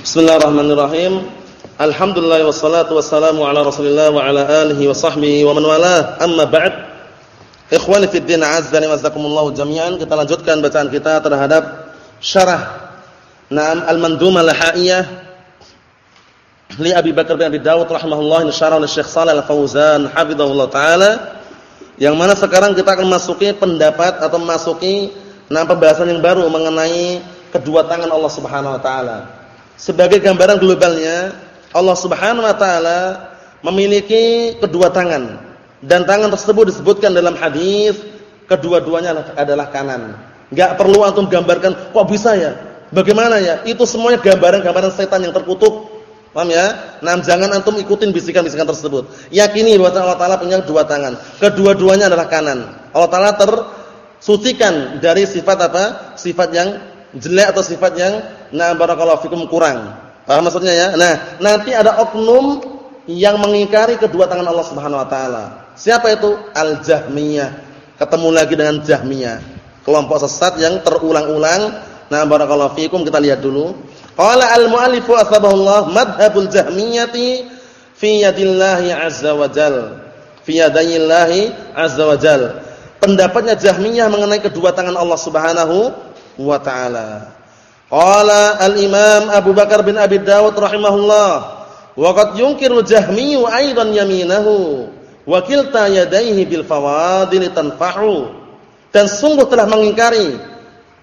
Bismillahirrahmanirrahim. Alhamdulillah wassalatu wassalamu ala Rasulillah wa ala alihi wa sahbihi wa man walah. Amma ba'd. Ikhwani fid din, azzani wa jazakumullah jami'an. Kita lanjutkan bacaan kita terhadap syarah Naam Al-Mandumah Lahaiyah li Abi Bakar bin Abi Dawud rahimahullah syarah oleh Syekh Shalal Al-Fauzan hafizahullah taala. Yang mana sekarang kita akan masuki pendapat atau masuki nah pembahasan yang baru mengenai kedua tangan Allah Subhanahu wa taala. Sebagai gambaran globalnya, Allah Subhanahu wa taala memiliki kedua tangan dan tangan tersebut disebutkan dalam hadis kedua-duanya adalah kanan. Enggak perlu antum gambarkan kok bisa ya? Bagaimana ya? Itu semuanya gambaran-gambaran setan yang terkutuk. Paham ya? Nah, jangan antum ikutin bisikan-bisikan tersebut. Yakini bahwa Allah taala punya dua tangan. Kedua-duanya adalah kanan. Allah taala tersucikan dari sifat apa? Sifat yang jelek atau sifat yang nah barakallahu fikum kurang. Paham maksudnya ya? Nah, nanti ada oknum yang mengingkari kedua tangan Allah Subhanahu wa taala. Siapa itu? Al-Jahmiyah. Ketemu lagi dengan Jahmiyah. Kelompok sesat yang terulang-ulang. Nah, barakallahu fikum kita lihat dulu. Qala al-mu'allifu asbahullah madhhabul Jahmiyati fi yadillahi azza wa jal. Fi yadayillahi azza wa jal. Pendapatnya Jahmiyah mengenai kedua tangan Allah Subhanahu wa taala. Qala al-Imam Abu Bakar bin Abi Dawud rahimahullah, wa qad yunkiru Jahmi aidan yaminahu wa kilta yadayhi bil fawadil tanfa'u. Dan sungguh telah mengingkari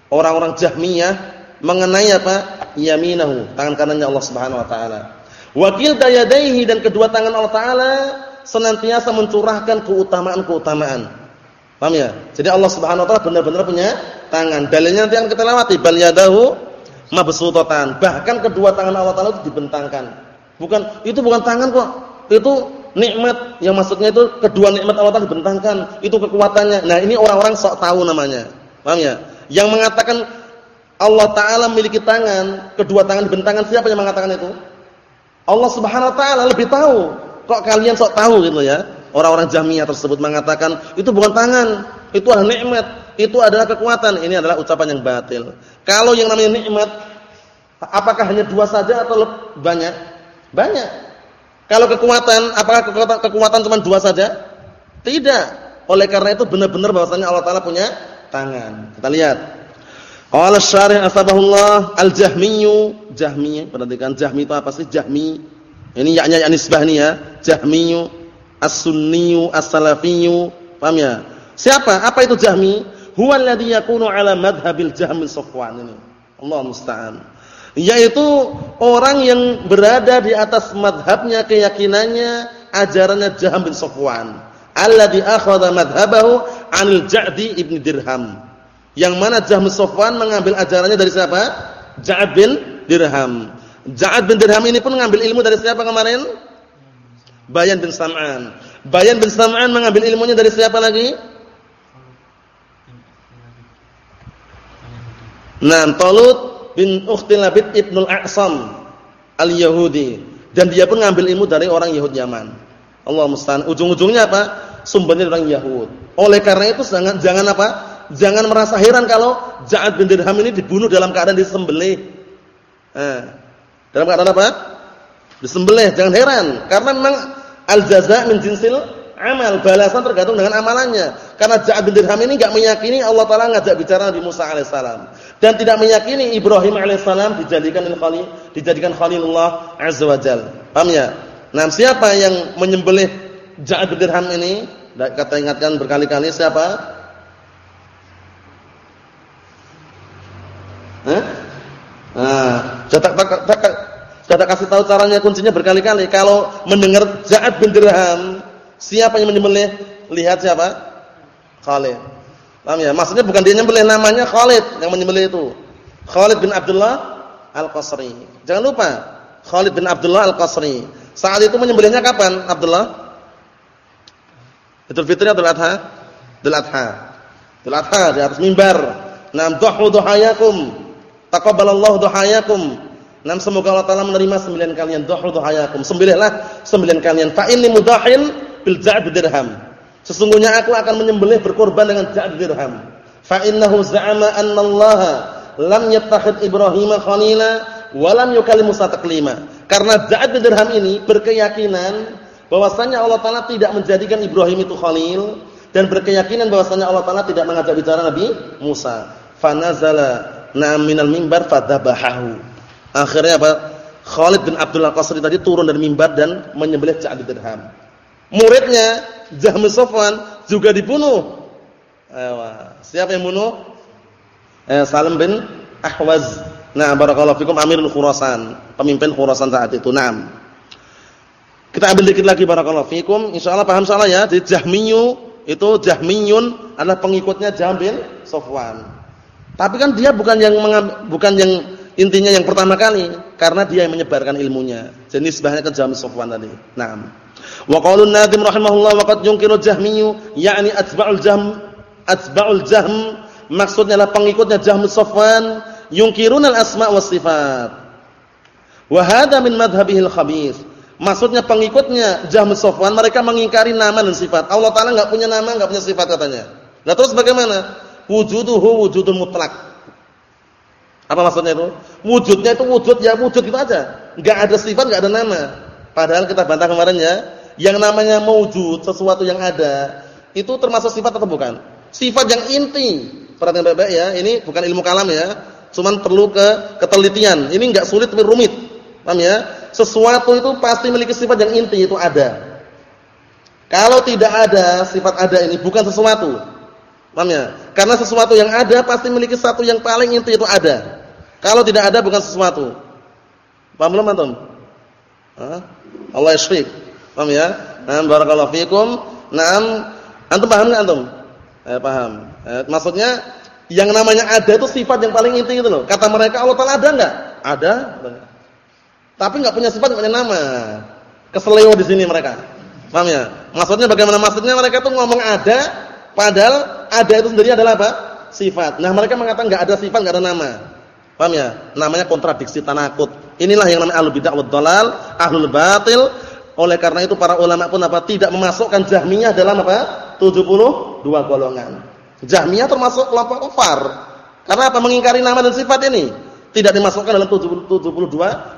orang-orang Jahmiyah mengenai apa? Yaminahu, tangan kanannya Allah Subhanahu wa taala. Wa kilta yadayhi dan kedua tangan Allah taala senantiasa mencurahkan keutamaan-keutamaan. Paham ya? Jadi Allah Subhanahu wa taala benar-benar punya tangan. Dalilnya nanti akan kita lewati bal yadahu mabsutatan. Bahkan kedua tangan Allah taala itu dibentangkan. Bukan itu bukan tangan kok. Itu nikmat yang maksudnya itu kedua nikmat Allah taala dibentangkan. Itu kekuatannya. Nah, ini orang-orang sok tahu namanya. Paham ya? Yang mengatakan Allah taala memiliki tangan, kedua tangan dibentangkan siapa yang mengatakan itu? Allah Subhanahu wa taala lebih tahu. Kok kalian sok tahu gitu ya? Orang-orang Jahmiyah tersebut mengatakan itu bukan tangan, itu adalah nikmat, itu adalah kekuatan. Ini adalah ucapan yang batil. Kalau yang namanya nikmat apakah hanya dua saja atau banyak? Banyak. Kalau kekuatan, apakah kekuatan, kekuatan cuma dua saja? Tidak. Oleh karena itu benar-benar bahwasanya Allah taala punya tangan. Kita lihat. Qala syarih asbahullah al-Jahmiyyu, Jahmi, perhatikan Jahmi itu apa sih? Jahmi. Ini yaknya ya nisbah nih ya. Jahmiyyu as-sunniyu as-salafiyyu. Paham ya? Siapa? Apa itu Jahmi? Huwa alladhi yakunu ala madhhabil Jahmi Safwan ini. Allah musta'an. Yaitu orang yang berada di atas madhabnya, keyakinannya, ajarannya Jahm bin Safwan. Alladhi akhadha madhabahu 'anil Ja'di ibn Dirham. Yang mana Jahm bin Safwan mengambil ajarannya dari siapa? Ja'ad bin Dirham. Ja'ad bin Dirham ini pun mengambil ilmu dari siapa kemarin? Bayan bin Sam'an. Bayan bin Sam'an mengambil ilmunya dari siapa lagi? Nah, Talut bin Ukhtil Labid Ibnul A'sam Al-Yahudi. Dan dia pun ngambil ilmu dari orang Yahud Yaman. Allah musta'an. Ujung-ujungnya apa? Sumbernya orang Yahud. Oleh karena itu jangan jangan apa? Jangan merasa heran kalau Ja'ad bin Dirham ini dibunuh dalam keadaan disembelih. Eh, dalam keadaan apa? Disembelih. Jangan heran. Karena memang al-jaza' min jinsil amal. Balasan tergantung dengan amalannya. Karena Ja'ad bin Dirham ini enggak meyakini Allah Taala ngajak bicara Nabi Musa alaihissalam dan tidak meyakini Ibrahim alaihissalam dijadikan khalil, dijadikan Khalilullah azza wajal. Paham ya? Nah, siapa yang menyembelih Ja'ad bin Dirham ini? Kata ingatkan berkali-kali siapa? Hah? Nah, sudah kasih tahu caranya kuncinya berkali-kali. Kalau mendengar Ja'ad bin siapa yang menyembelih? Lihat siapa? Khalid. Paham ya? Maksudnya bukan dia nyembelih namanya Khalid yang menyembelih itu. Khalid bin Abdullah Al-Qasri. Jangan lupa, Khalid bin Abdullah Al-Qasri. Saat itu menyembelihnya kapan, Abdullah? Idul Fitri atau Adha? Idul Adha. Idul Adha di atas mimbar. Nam duhu duhayakum. Taqabbalallahu duhayakum. Nam semoga Allah Taala menerima sembilan kalian duhu duhayakum. Sembelihlah sembilan kalian. Fa inni mudahin bil ja'd dirham. Sesungguhnya aku akan menyembelih berkorban dengan ja'd dirham. Fa innahu za'ama anna Allah lam yattakhid Ibrahim khalila walam yukallimu taklima. Karena bin Dirham ini berkeyakinan bahwasanya Allah taala tidak menjadikan Ibrahim itu khalil dan berkeyakinan bahwasanya Allah taala tidak mengajak bicara Nabi Musa. Fanazala na'am minal mimbar fadhabahu. Akhirnya apa? Khalid bin Abdullah Qasri tadi turun dari mimbar dan menyembelih bin Dirham. Muridnya Jahmi Sofwan juga dibunuh. Ewa. Siapa yang bunuh? Eh, Salim bin Ahwaz. Nah, barakallahu fikum Amirul Khurasan, pemimpin Khurasan saat itu. Naam. Kita ambil dikit lagi barakallahu fikum. Insyaallah paham salah ya. Jadi Jahmiyu itu Jahmiyun adalah pengikutnya Jahm bin Sofwan. Tapi kan dia bukan yang bukan yang intinya yang pertama kali karena dia yang menyebarkan ilmunya. Jadi nisbahnya ke Jahm Sofwan tadi. Naam. Wa nadim rahimahullah wa qad yunkiru Jahmiyu yakni atba'ul Jahm atba'ul Jahm maksudnya adalah pengikutnya Jahm bin Sofwan yunkirunal asma was sifat. Wa hadha min madhhabihil khabith. Maksudnya pengikutnya Jahm Sofwan mereka mengingkari nama dan sifat. Allah taala enggak punya nama, enggak punya sifat katanya. Lah terus bagaimana? Wujuduhu wujudun mutlak. Apa maksudnya itu? Wujudnya itu wujud ya wujud itu aja. Enggak ada sifat, enggak ada nama. Padahal kita bantah kemarin ya, yang namanya mewujud sesuatu yang ada, itu termasuk sifat atau bukan? Sifat yang inti. Perhatikan baik-baik ya, ini bukan ilmu kalam ya Cuman perlu ke ketelitian. Ini enggak sulit tapi rumit. Paham ya? Sesuatu itu pasti memiliki sifat yang inti itu ada. Kalau tidak ada sifat ada ini bukan sesuatu. Paham ya? Karena sesuatu yang ada pasti memiliki satu yang paling inti itu ada. Kalau tidak ada bukan sesuatu. Paham belum antum? Allah yashfik. Paham ya? Nah, barakallahu fikum. Naam, antum paham enggak antum? Eh, paham. Eh, maksudnya yang namanya ada itu sifat yang paling inti itu loh. Kata mereka Allah Taala ada enggak? Ada. Tapi enggak punya sifat, enggak punya nama. Keseleo di sini mereka. Paham ya? Maksudnya bagaimana maksudnya mereka tuh ngomong ada padahal ada itu sendiri adalah apa? Sifat. Nah, mereka mengatakan enggak ada sifat, enggak ada nama. Paham ya? Namanya kontradiksi tanakut. Inilah yang namanya ahlul bid'ah wad dhalal, ahlul batil. Oleh karena itu para ulama pun apa? Tidak memasukkan Jahmiyah dalam apa? 72 golongan. Jahmiyah termasuk kelompok kafir. Karena apa? Mengingkari nama dan sifat ini. Tidak dimasukkan dalam 72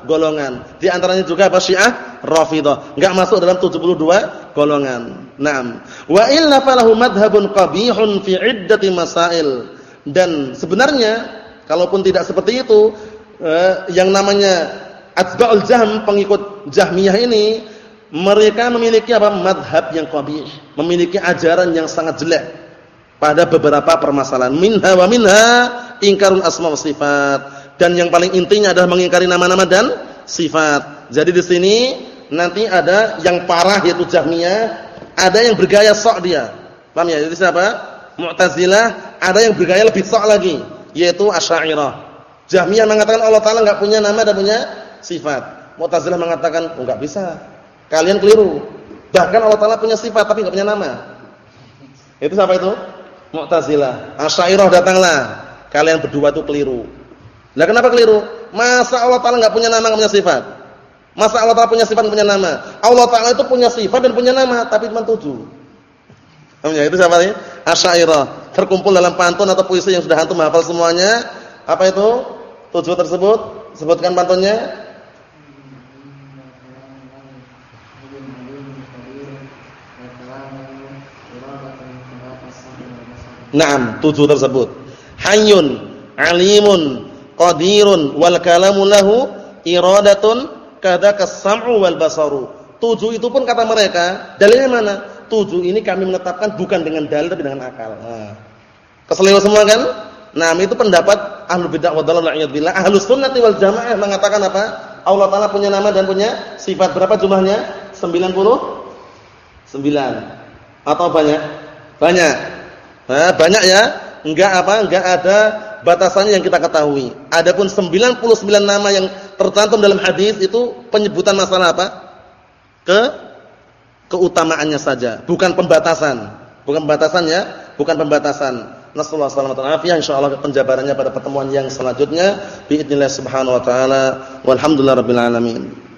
golongan. Di antaranya juga apa? Syiah, Rafidhah. Enggak masuk dalam 72 golongan. Naam. Wa illa falahu madhhabun qabihun fi iddati masail. Dan sebenarnya kalaupun tidak seperti itu, eh, yang namanya atba'ul jahm, pengikut Jahmiyah ini mereka memiliki apa? madhab yang qabih, memiliki ajaran yang sangat jelek pada beberapa permasalahan. Minha wa minha ingkarul asma wa sifat. Dan yang paling intinya adalah mengingkari nama-nama dan sifat. Jadi di sini nanti ada yang parah yaitu Jahmiyah, ada yang bergaya sok dia. Paham ya? Jadi siapa? Mu'tazilah, ada yang bergaya lebih sok lagi, yaitu Asy'ariyah. Jahmiyah mengatakan Allah taala enggak punya nama dan punya sifat. Mu'tazilah mengatakan, "Oh enggak bisa. Kalian keliru. Bahkan Allah taala punya sifat tapi enggak punya nama." Itu siapa itu? Mu'tazilah. Asy'ariyah datanglah. Kalian berdua itu keliru. Lah kenapa keliru? Masa Allah Taala enggak punya nama, enggak punya sifat? Masa Allah Taala punya sifat, punya nama? Allah Taala itu punya sifat dan punya nama, tapi cuma tujuh. Namanya itu siapa ini? Asy'ariyah. Terkumpul dalam pantun atau puisi yang sudah antum hafal semuanya. Apa itu? Tujuh tersebut. Sebutkan pantunnya. Naam, tujuh tersebut. Hayyun, alimun, qadirun wal kalamu lahu iradatun kadzaka sam'u wal basaru. Tujuh itu pun kata mereka, dalilnya mana? Tujuh ini kami menetapkan bukan dengan dalil tapi dengan akal. Nah. Keselio semua kan? Nah, itu pendapat ahlu bid'ah wa dhalal billah. Ahlus sunnati wal jamaah mengatakan apa? Allah Taala punya nama dan punya sifat. Berapa jumlahnya? 99. Atau banyak? Banyak. Nah, banyak ya. Enggak apa? Enggak ada batasannya yang kita ketahui. Adapun 99 nama yang tercantum dalam hadis itu penyebutan masalah apa? Ke keutamaannya saja, bukan pembatasan. Bukan pembatasannya, bukan pembatasan. Nasallahu alaihi wasallam. Insyaallah penjabarannya pada pertemuan yang selanjutnya. Biidznillah subhanahu wa taala. Walhamdulillahirabbil alamin.